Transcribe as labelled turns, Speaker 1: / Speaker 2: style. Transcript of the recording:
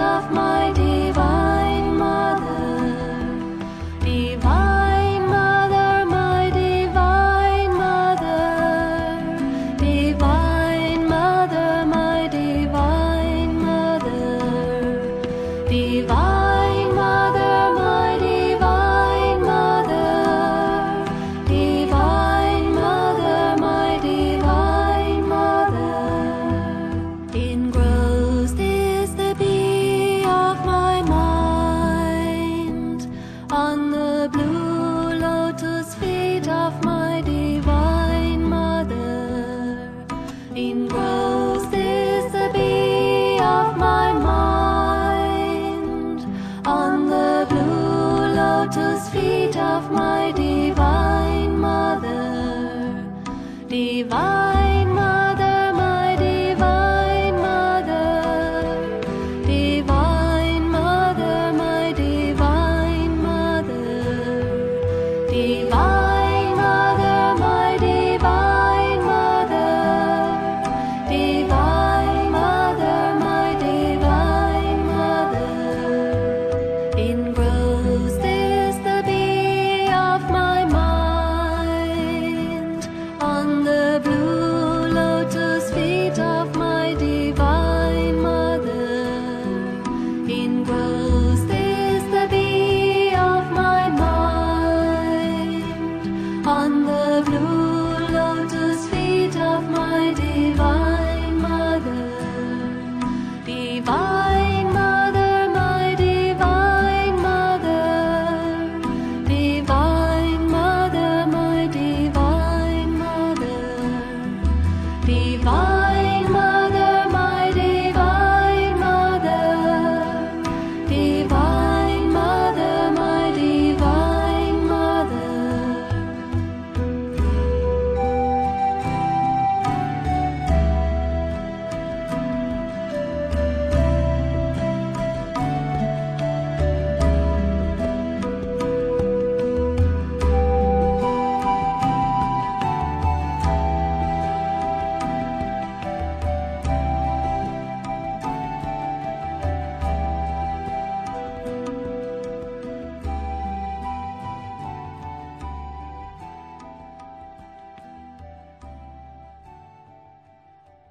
Speaker 1: of my on